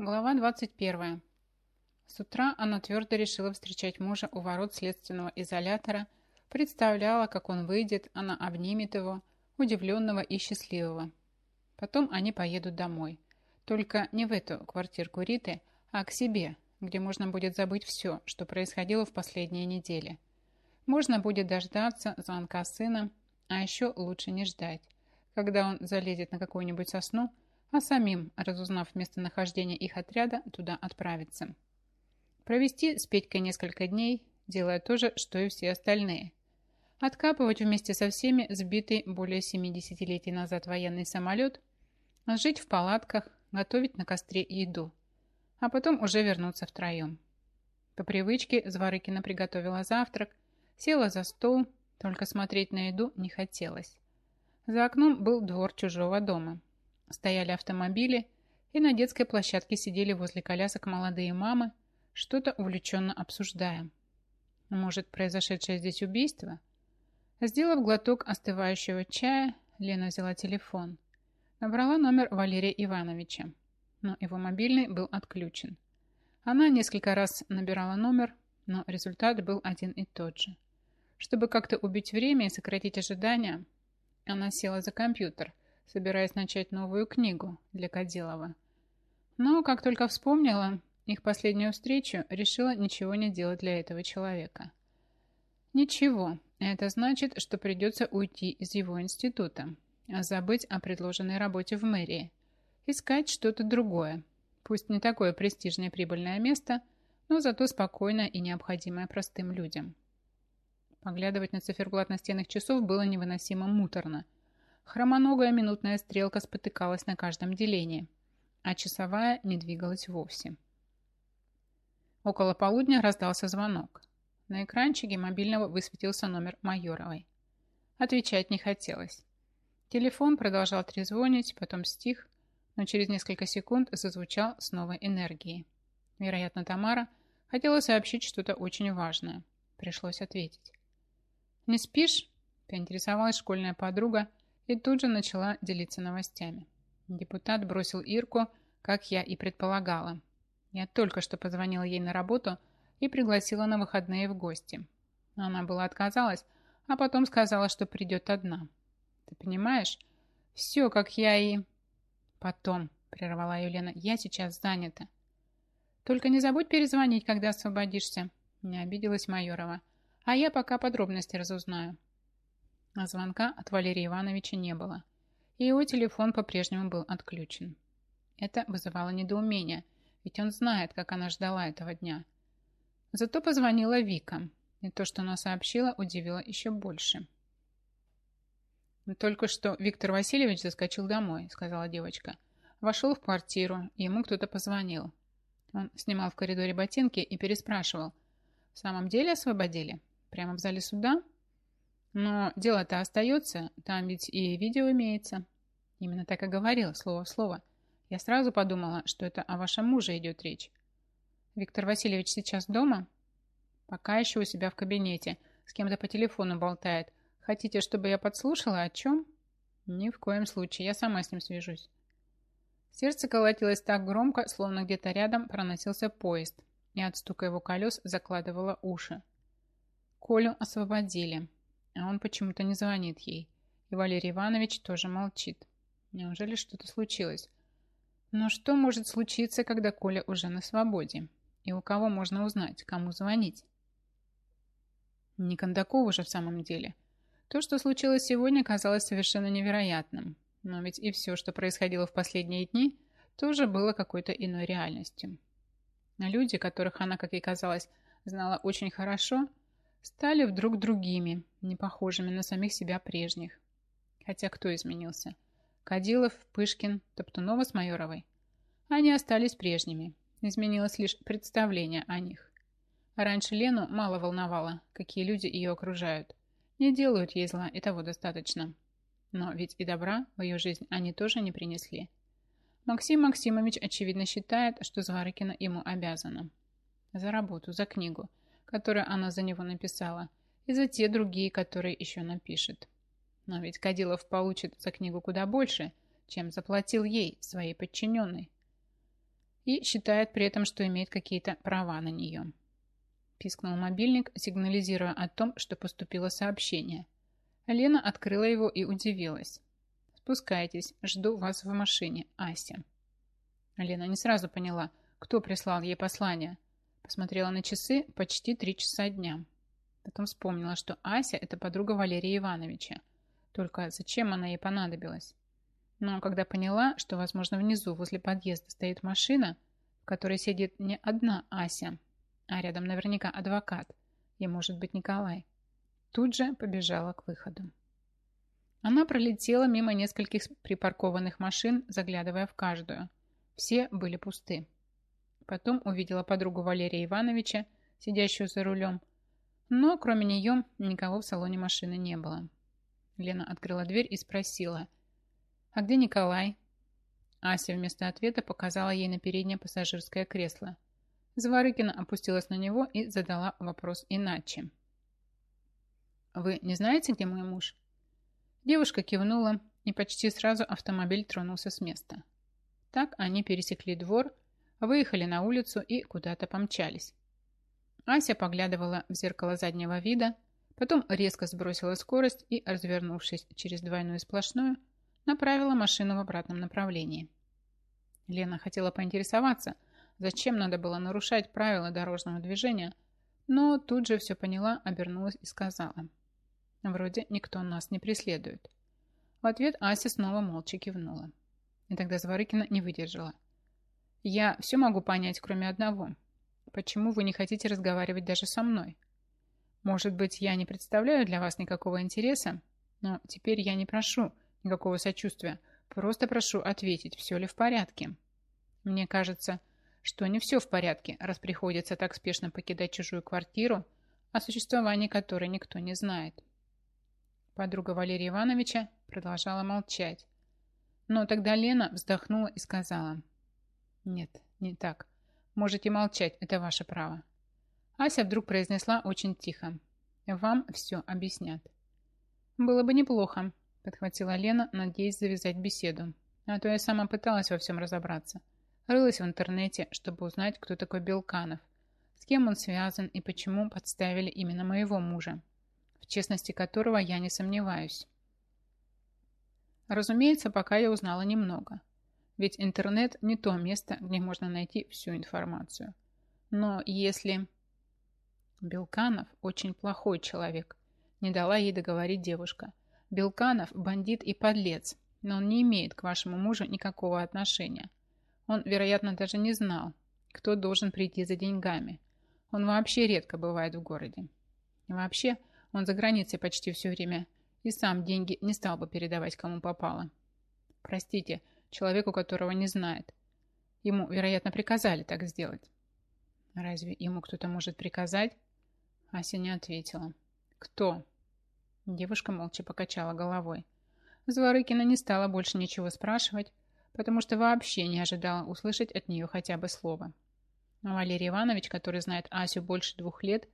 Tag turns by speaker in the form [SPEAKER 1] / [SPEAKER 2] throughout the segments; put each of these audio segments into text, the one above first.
[SPEAKER 1] Глава 21. С утра она твердо решила встречать мужа у ворот следственного изолятора, представляла, как он выйдет, она обнимет его, удивленного и счастливого. Потом они поедут домой. Только не в эту квартирку Риты, а к себе, где можно будет забыть все, что происходило в последние недели. Можно будет дождаться звонка сына, а еще лучше не ждать, когда он залезет на какую-нибудь сосну, а самим, разузнав местонахождение их отряда, туда отправиться. Провести с Петькой несколько дней, делая то же, что и все остальные. Откапывать вместе со всеми сбитый более 70-летий назад военный самолет, жить в палатках, готовить на костре еду, а потом уже вернуться втроем. По привычке Зворыкина приготовила завтрак, села за стол, только смотреть на еду не хотелось. За окном был двор чужого дома – Стояли автомобили, и на детской площадке сидели возле колясок молодые мамы, что-то увлеченно обсуждая. Может, произошедшее здесь убийство? Сделав глоток остывающего чая, Лена взяла телефон. Набрала номер Валерия Ивановича, но его мобильный был отключен. Она несколько раз набирала номер, но результат был один и тот же. Чтобы как-то убить время и сократить ожидания, она села за компьютер – собираясь начать новую книгу для Кадилова. Но, как только вспомнила их последнюю встречу, решила ничего не делать для этого человека. Ничего, это значит, что придется уйти из его института, забыть о предложенной работе в мэрии, искать что-то другое, пусть не такое престижное прибыльное место, но зато спокойное и необходимое простым людям. Поглядывать на циферблат настенных часов было невыносимо муторно – Хромоногая минутная стрелка спотыкалась на каждом делении, а часовая не двигалась вовсе. Около полудня раздался звонок. На экранчике мобильного высветился номер Майоровой. Отвечать не хотелось. Телефон продолжал трезвонить, потом стих, но через несколько секунд зазвучал с новой энергией. Вероятно, Тамара хотела сообщить что-то очень важное. Пришлось ответить. «Не спишь?» – поинтересовалась школьная подруга, и тут же начала делиться новостями. Депутат бросил Ирку, как я и предполагала. Я только что позвонила ей на работу и пригласила на выходные в гости. Она была отказалась, а потом сказала, что придет одна. Ты понимаешь? Все, как я и... Потом, прервала Елена, я сейчас занята. Только не забудь перезвонить, когда освободишься. Не обиделась Майорова. А я пока подробности разузнаю. А звонка от Валерия Ивановича не было. И его телефон по-прежнему был отключен. Это вызывало недоумение, ведь он знает, как она ждала этого дня. Зато позвонила Вика, и то, что она сообщила, удивило еще больше. «Только что Виктор Васильевич заскочил домой», — сказала девочка. Вошел в квартиру, ему кто-то позвонил. Он снимал в коридоре ботинки и переспрашивал. «В самом деле освободили? Прямо в зале суда?» Но дело-то остается, там ведь и видео имеется. Именно так и говорила, слово в слово. Я сразу подумала, что это о вашем муже идет речь. Виктор Васильевич сейчас дома? Пока еще у себя в кабинете. С кем-то по телефону болтает. Хотите, чтобы я подслушала? О чем? Ни в коем случае. Я сама с ним свяжусь. Сердце колотилось так громко, словно где-то рядом проносился поезд, и от стука его колес закладывало уши. Колю освободили. А он почему-то не звонит ей. И Валерий Иванович тоже молчит. Неужели что-то случилось? Но что может случиться, когда Коля уже на свободе? И у кого можно узнать, кому звонить? Не Кондакову же в самом деле. То, что случилось сегодня, казалось совершенно невероятным. Но ведь и все, что происходило в последние дни, тоже было какой-то иной реальностью. Люди, которых она, как и казалось, знала очень хорошо, стали вдруг другими, не похожими на самих себя прежних. Хотя кто изменился? Кадилов, Пышкин, Топтунова с Майоровой. Они остались прежними. Изменилось лишь представление о них. Раньше Лену мало волновало, какие люди ее окружают. Не делают ей зла, и того достаточно. Но ведь и добра в ее жизнь они тоже не принесли. Максим Максимович очевидно считает, что Зворыкина ему обязана. За работу, за книгу, которую она за него написала, и за те другие, которые еще напишет. Но ведь Кадилов получит за книгу куда больше, чем заплатил ей, своей подчиненной. и считает при этом, что имеет какие-то права на нее. Пискнул мобильник, сигнализируя о том, что поступило сообщение. Лена открыла его и удивилась. «Спускайтесь, жду вас в машине, Ася». Лена не сразу поняла, кто прислал ей послание. Посмотрела на часы почти три часа дня. Потом вспомнила, что Ася – это подруга Валерия Ивановича. Только зачем она ей понадобилась? Но когда поняла, что, возможно, внизу возле подъезда стоит машина, в которой сидит не одна Ася, а рядом наверняка адвокат, и, может быть, Николай, тут же побежала к выходу. Она пролетела мимо нескольких припаркованных машин, заглядывая в каждую. Все были пусты. Потом увидела подругу Валерия Ивановича, сидящую за рулем, но кроме нее никого в салоне машины не было. Лена открыла дверь и спросила, «А где Николай?» Ася вместо ответа показала ей на переднее пассажирское кресло. Заворыкина опустилась на него и задала вопрос иначе. «Вы не знаете, где мой муж?» Девушка кивнула, и почти сразу автомобиль тронулся с места. Так они пересекли двор, выехали на улицу и куда-то помчались. Ася поглядывала в зеркало заднего вида, потом резко сбросила скорость и, развернувшись через двойную сплошную, направила машину в обратном направлении. Лена хотела поинтересоваться, зачем надо было нарушать правила дорожного движения, но тут же все поняла, обернулась и сказала. Вроде никто нас не преследует. В ответ Ася снова молча кивнула. И тогда Зворыкина не выдержала. «Я все могу понять, кроме одного. Почему вы не хотите разговаривать даже со мной? Может быть, я не представляю для вас никакого интереса, но теперь я не прошу никакого сочувствия, просто прошу ответить, все ли в порядке. Мне кажется, что не все в порядке, раз приходится так спешно покидать чужую квартиру, о существовании которой никто не знает». Подруга Валерия Ивановича продолжала молчать, но тогда Лена вздохнула и сказала. «Нет, не так. Можете молчать, это ваше право». Ася вдруг произнесла очень тихо. «Вам все объяснят». «Было бы неплохо», – подхватила Лена, надеясь завязать беседу. А то я сама пыталась во всем разобраться. Рылась в интернете, чтобы узнать, кто такой Белканов, с кем он связан и почему подставили именно моего мужа, в честности которого я не сомневаюсь. Разумеется, пока я узнала немного. Ведь интернет не то место, где можно найти всю информацию. Но если... Белканов очень плохой человек. Не дала ей договорить девушка. Белканов – бандит и подлец, но он не имеет к вашему мужу никакого отношения. Он, вероятно, даже не знал, кто должен прийти за деньгами. Он вообще редко бывает в городе. вообще, он за границей почти все время и сам деньги не стал бы передавать кому попало. Простите, человеку, которого не знает. Ему, вероятно, приказали так сделать. Разве ему кто-то может приказать? Ася не ответила. Кто? Девушка молча покачала головой. Зворыкина не стала больше ничего спрашивать, потому что вообще не ожидала услышать от нее хотя бы слово. А Валерий Иванович, который знает Асю больше двух лет,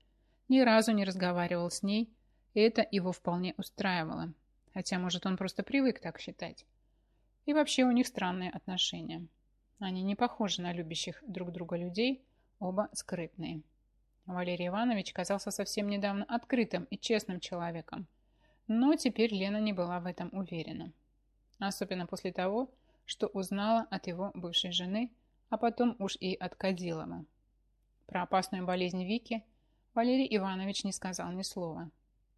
[SPEAKER 1] ни разу не разговаривал с ней и это его вполне устраивало. Хотя, может, он просто привык так считать. И вообще у них странные отношения. Они не похожи на любящих друг друга людей, оба скрытные. Валерий Иванович казался совсем недавно открытым и честным человеком. Но теперь Лена не была в этом уверена. Особенно после того, что узнала от его бывшей жены, а потом уж и от Кадилова. Про опасную болезнь Вики Валерий Иванович не сказал ни слова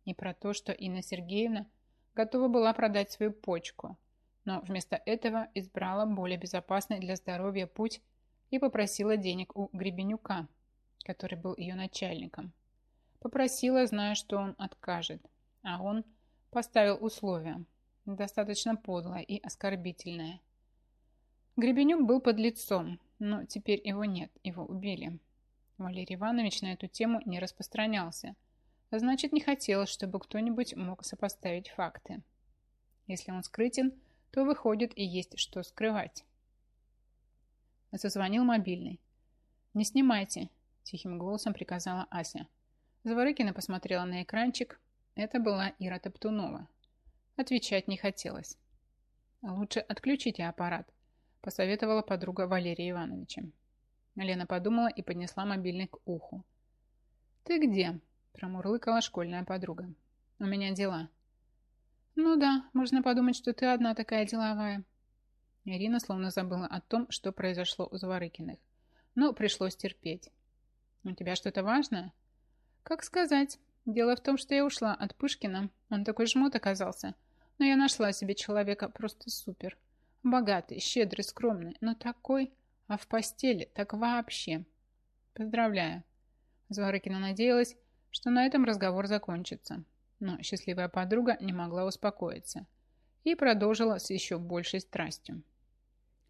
[SPEAKER 1] и про то, что Инна Сергеевна готова была продать свою почку, но вместо этого избрала более безопасный для здоровья путь и попросила денег у Гребенюка, который был ее начальником. Попросила, зная, что он откажет, а он поставил условия, достаточно подлое и оскорбительное. Гребенюк был под лицом, но теперь его нет, его убили. Валерий Иванович на эту тему не распространялся – Значит, не хотелось, чтобы кто-нибудь мог сопоставить факты. Если он скрытен, то выходит и есть что скрывать. Зазвонил мобильный. «Не снимайте», – тихим голосом приказала Ася. Заворыкина посмотрела на экранчик. Это была Ира Топтунова. Отвечать не хотелось. «Лучше отключите аппарат», – посоветовала подруга Валерия Ивановича. Лена подумала и поднесла мобильный к уху. «Ты где?» – промурлыкала школьная подруга. «У меня дела». «Ну да, можно подумать, что ты одна такая деловая». Ирина словно забыла о том, что произошло у Зворыкиных. Но пришлось терпеть. «У тебя что-то важное?» «Как сказать. Дело в том, что я ушла от Пышкина. Он такой жмот оказался. Но я нашла себе человека просто супер. Богатый, щедрый, скромный, но такой... А в постели так вообще. Поздравляю. Зворыкина надеялась, что на этом разговор закончится. Но счастливая подруга не могла успокоиться и продолжила с еще большей страстью.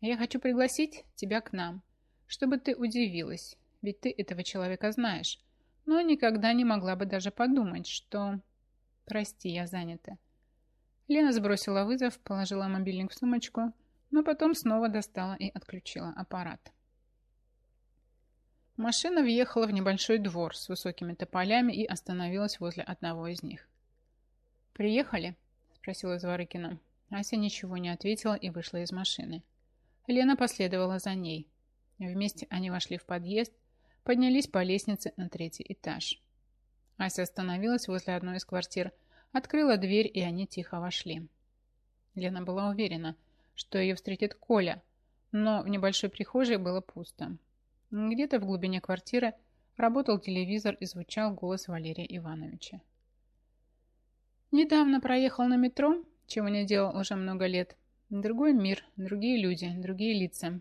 [SPEAKER 1] «Я хочу пригласить тебя к нам, чтобы ты удивилась, ведь ты этого человека знаешь, но никогда не могла бы даже подумать, что... Прости, я занята». Лена сбросила вызов, положила мобильник в сумочку, но потом снова достала и отключила аппарат. Машина въехала в небольшой двор с высокими тополями и остановилась возле одного из них. «Приехали?» – спросила Зворыкина. Ася ничего не ответила и вышла из машины. Лена последовала за ней. Вместе они вошли в подъезд, поднялись по лестнице на третий этаж. Ася остановилась возле одной из квартир, открыла дверь, и они тихо вошли. Лена была уверена, что ее встретит Коля, но в небольшой прихожей было пусто. Где-то в глубине квартиры работал телевизор и звучал голос Валерия Ивановича. Недавно проехал на метро, чего не делал уже много лет. Другой мир, другие люди, другие лица.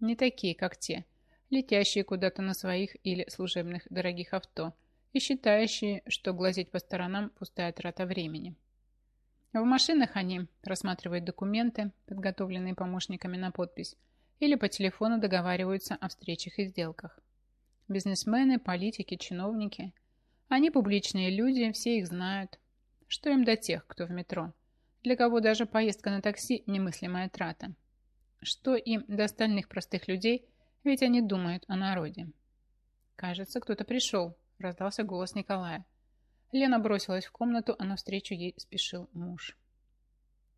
[SPEAKER 1] Не такие, как те, летящие куда-то на своих или служебных дорогих авто и считающие, что глазеть по сторонам – пустая трата времени. В машинах они рассматривают документы, подготовленные помощниками на подпись, или по телефону договариваются о встречах и сделках. Бизнесмены, политики, чиновники. Они публичные люди, все их знают. Что им до тех, кто в метро? Для кого даже поездка на такси – немыслимая трата. Что им до остальных простых людей, ведь они думают о народе. «Кажется, кто-то пришел», – раздался голос Николая. Лена бросилась в комнату, а навстречу ей спешил муж.